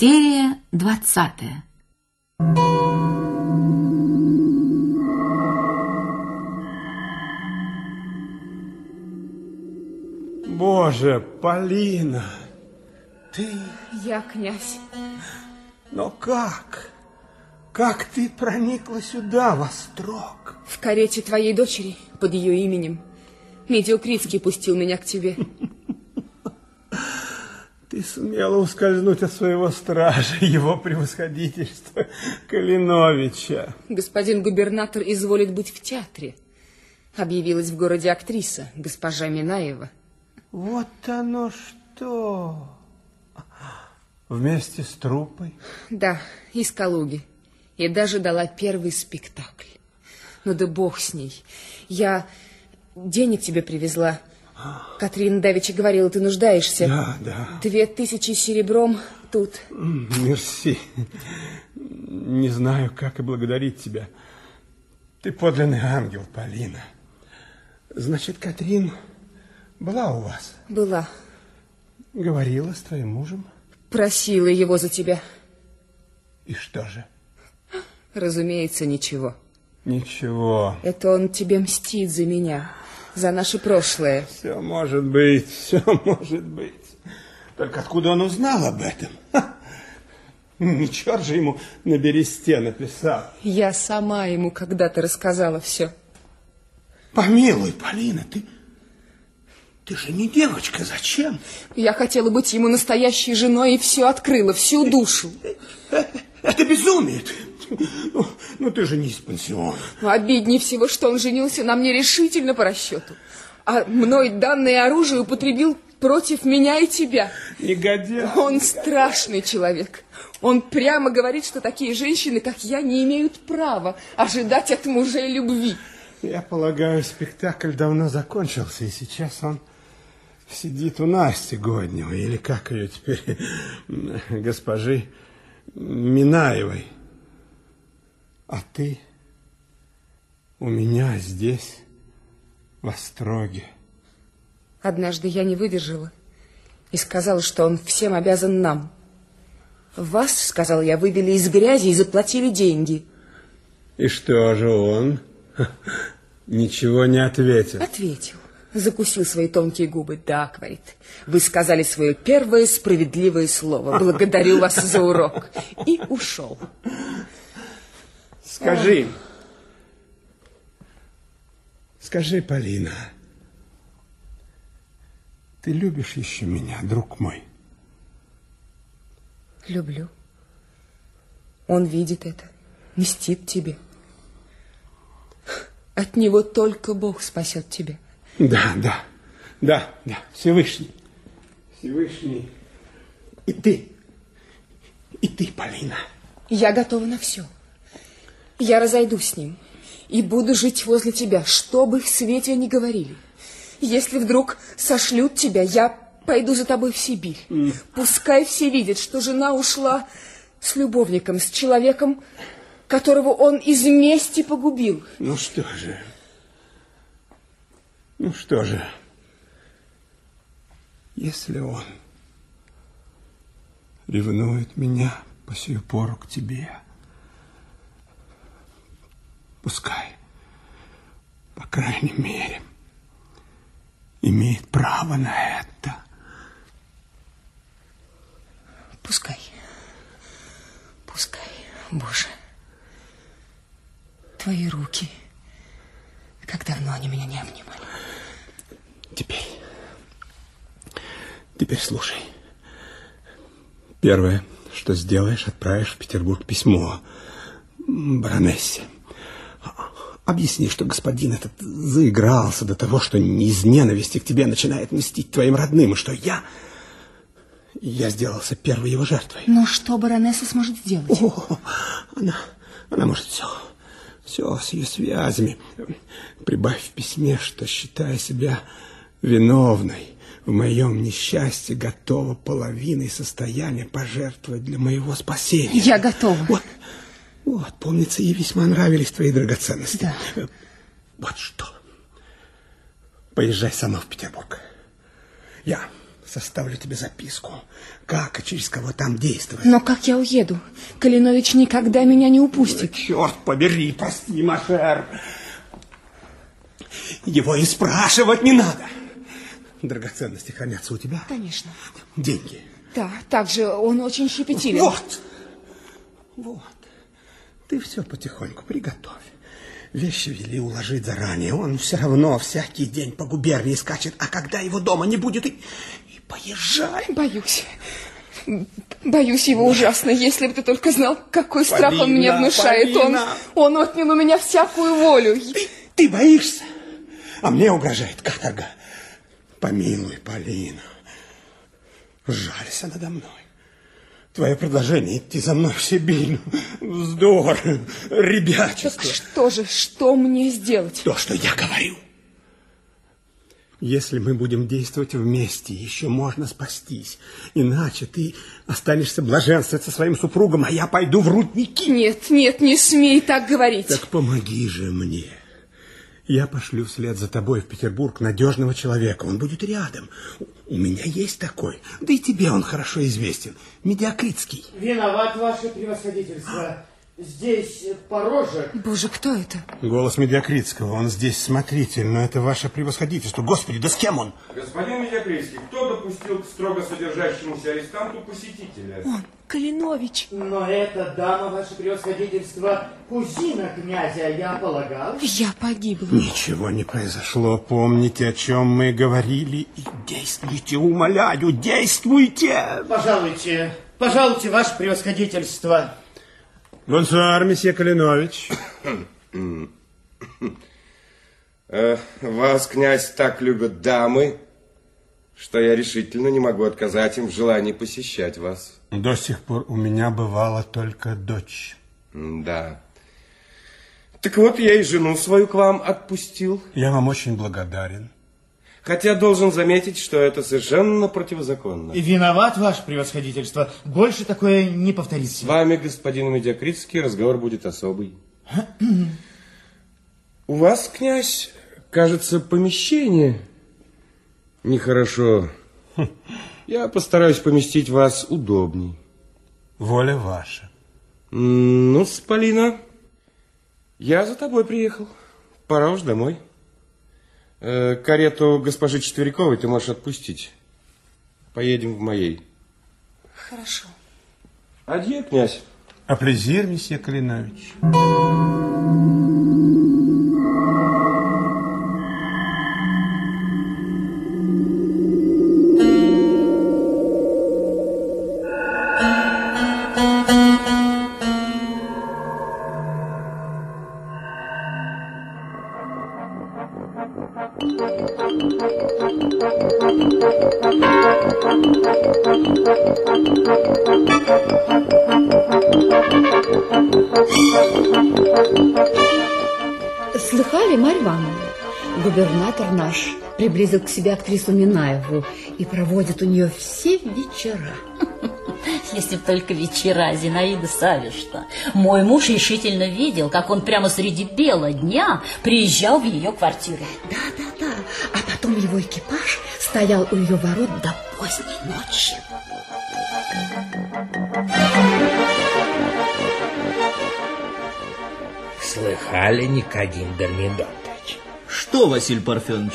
Серия двадцатая. Боже, Полина, ты... Я князь. Но как? Как ты проникла сюда, во строк? В карете твоей дочери, под ее именем. Медиукритский пустил меня к тебе. Ты сумела ускользнуть от своего стража, его превосходительства Калиновича. Господин губернатор изволит быть в театре. Объявилась в городе актриса, госпожа Минаева. Вот оно что! Вместе с трупой? Да, из Калуги. И даже дала первый спектакль. Ну да бог с ней. Я денег тебе привезла. Катрина Давича говорила, ты нуждаешься. Да, да. Две тысячи серебром тут. Мерси. Не знаю, как и благодарить тебя. Ты подлинный ангел, Полина. Значит, Катрин была у вас? Была. Говорила с твоим мужем? Просила его за тебя. И что же? Разумеется, ничего. Ничего. Это он тебе мстит за меня, за наше прошлое. Все может быть, все может быть. Только откуда он узнал об этом? Ха! Не черт же ему на бересте написал. Я сама ему когда-то рассказала все. Помилуй, Полина, ты... Ты же не девочка, зачем? Я хотела быть ему настоящей женой и все открыла, всю душу. Это безумие. Ну, ну ты же не из пансиона. Обиднее всего, что он женился на мне решительно по расчету. А мной данное оружие употребил против меня и тебя. Негодяй. Он страшный человек. Он прямо говорит, что такие женщины, как я, не имеют права ожидать от мужей любви. Я полагаю, спектакль давно закончился, и сейчас он сидит у Насти Годневой, или как ее теперь, госпожи Минаевой. А ты у меня здесь, в Остроге. Однажды я не выдержала и сказала, что он всем обязан нам. Вас, сказал я, вывели из грязи и заплатили деньги. И что же он? Ничего не ответил. Ответил. Закусил свои тонкие губы. Да, говорит, вы сказали свое первое справедливое слово. Благодарю вас за урок. И ушел. Скажи, скажи, Полина, ты любишь еще меня, друг мой? Люблю. Он видит это, мстит тебе. От него только Бог спасет тебя. Да, да, да, да, Всевышний. Всевышний. И ты, и ты, Полина. Я готова на все. Я разойдусь с ним и буду жить возле тебя, что бы в свете ни говорили. Если вдруг сошлют тебя, я пойду за тобой в Сибирь. Mm. Пускай все видят, что жена ушла с любовником, с человеком, которого он из мести погубил. Ну что же, ну что же, если он ревнует меня по сию пору к тебе, пускай, по крайней мере, имеет право на это. Пускай, пускай, Боже, твои руки, как давно они меня не обнимали. Теперь, теперь слушай. Первое, что сделаешь, отправишь в Петербург письмо баронессе. Объясни, что господин этот заигрался до того, что из ненависти к тебе начинает мстить твоим родным, и что я... Я сделался первой его жертвой. Но что баронесса сможет сделать? О, она, она может все. Все с ее связями. Прибавь в письме, что, считая себя виновной в моем несчастье, готова половиной состояния пожертвовать для моего спасения. Я готова. Вот, вот, помнится, ей весьма нравились твои драгоценности. Да. Вот что. Поезжай сама в Петербург. Я составлю тебе записку, как и через кого там действовать. Но как я уеду? Калинович никогда меня не упустит. Черт побери, прости, Машер. Его и спрашивать не надо. Драгоценности хранятся у тебя? Конечно. Деньги? Да, также он очень щепетилен. Вот, вот. Ты все потихоньку приготовь. Вещи вели уложить заранее. Он все равно всякий день по губернии скачет. А когда его дома не будет, и, и поезжай. Боюсь. Боюсь его ужасно. Если бы ты только знал, какой страх он мне внушает. Он, он отнял у меня всякую волю. Ты, ты боишься? А мне угрожает каторга. Помилуй, Полина. Жалься надо мной. Твое предложение идти за мной в Сибирь. Вздор, ребячество. Так что же, что мне сделать? То, что я говорю. Если мы будем действовать вместе, еще можно спастись. Иначе ты останешься блаженствовать со своим супругом, а я пойду в рудники. Нет, нет, не смей так говорить. Так помоги же мне. Я пошлю вслед за тобой в Петербург надежного человека. Он будет рядом. У меня есть такой. Да и тебе он хорошо известен. Медиакритский. Виноват, ваше превосходительство. Здесь порожек. Боже, кто это? Голос Медиакритского. Он здесь смотритель, но это ваше превосходительство. Господи, да с кем он? Господин Медиакритский, кто допустил к строго содержащемуся арестанту посетителя? Он, Калинович. Но эта дама, ваше превосходительство, кузина князя, я полагал. Я погибла. Ничего не произошло. Помните, о чем мы говорили. И действуйте, умоляю, действуйте. Пожалуйте, пожалуйте, ваше превосходительство. Бонсуар, месье Калинович. Э, вас, князь, так любят дамы, что я решительно не могу отказать им в желании посещать вас. До сих пор у меня бывала только дочь. Да. Так вот, я и жену свою к вам отпустил. Я вам очень благодарен. Хотя должен заметить, что это совершенно противозаконно. И виноват, ваше превосходительство. Больше такое не повторится. С вами, господин Медиакритский, разговор будет особый. У вас, князь, кажется, помещение нехорошо. Я постараюсь поместить вас удобней. Воля ваша. Ну, Полина, я за тобой приехал. Пора уж домой. Э, карету госпожи Четвериковой ты можешь отпустить. Поедем в моей. Хорошо. Адье, князь. А плезир, месье Калинович. Слыхали, Марья Ивановна? Губернатор наш приблизил к себе актрису Минаеву и проводит у нее все вечера. Если б только вечера, Зинаида Савишна. Мой муж решительно видел, как он прямо среди бела дня приезжал в ее квартиру. Да, да, да. А потом его экипаж стоял у ее ворот до поздней ночи. Слыхали, Никодим Дормидонтович, Что, Василий Парфенович?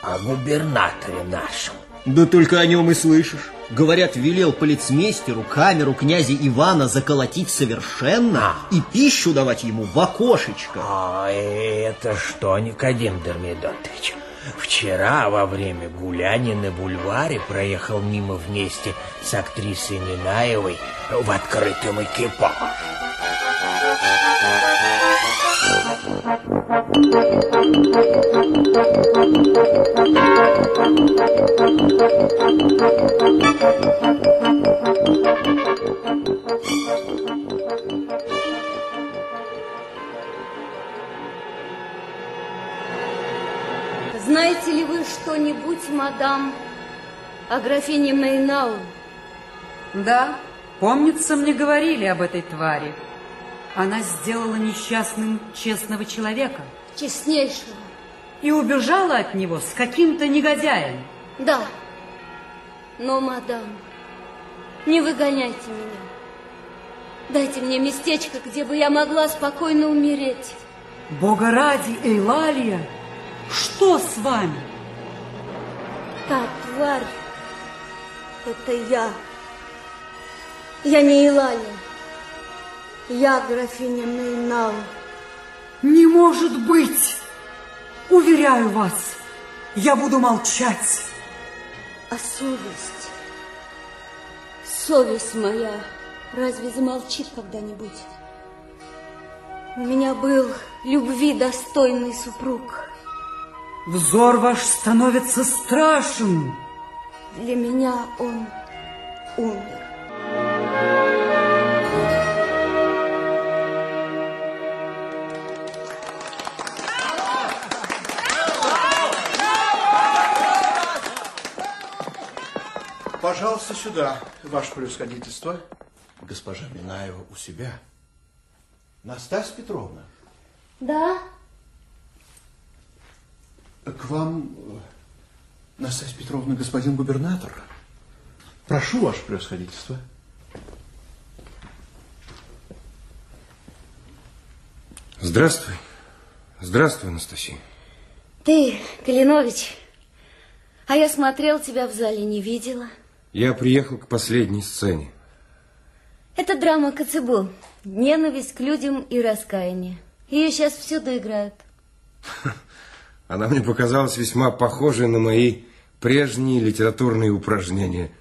о губернаторе нашем? Да только о нем и слышишь. Говорят, велел полицмейстеру камеру князя Ивана заколотить совершенно и пищу давать ему в окошечко. А это что, Никодим Дормидонтович? Вчера во время гуляния на бульваре проехал мимо вместе с актрисой Минаевой в открытом экипаже. Знаете ли вы что-нибудь, мадам, о графине Мейнау? Да, помнится, мне говорили об этой твари. Она сделала несчастным честного человека Честнейшего. и убежала от него с каким-то негодяем. Да. Но, мадам, не выгоняйте меня. Дайте мне местечко, где бы я могла спокойно умереть. Бога ради, Эйлалия, что с вами? Та тварь, это я. Я не Илалия. Я графиня Нейнау. Не может быть! Уверяю вас, я буду молчать. А совесть? Совесть моя разве замолчит когда-нибудь? У меня был любви достойный супруг. Взор ваш становится страшен. Для меня он умер. Пожалуйста, сюда, ваше превосходительство. Госпожа Минаева у себя. Настасья Петровна. Да? К вам, э, Настасья Петровна, господин губернатор. Прошу, ваше превосходительство. Здравствуй. Здравствуй, Анастасия. Ты, Калинович, а я смотрел тебя в зале, не видела. Я приехал к последней сцене. Это драма Коцебу. Ненависть к людям и раскаяние. Ее сейчас всюду играют. Она мне показалась весьма похожей на мои прежние литературные упражнения –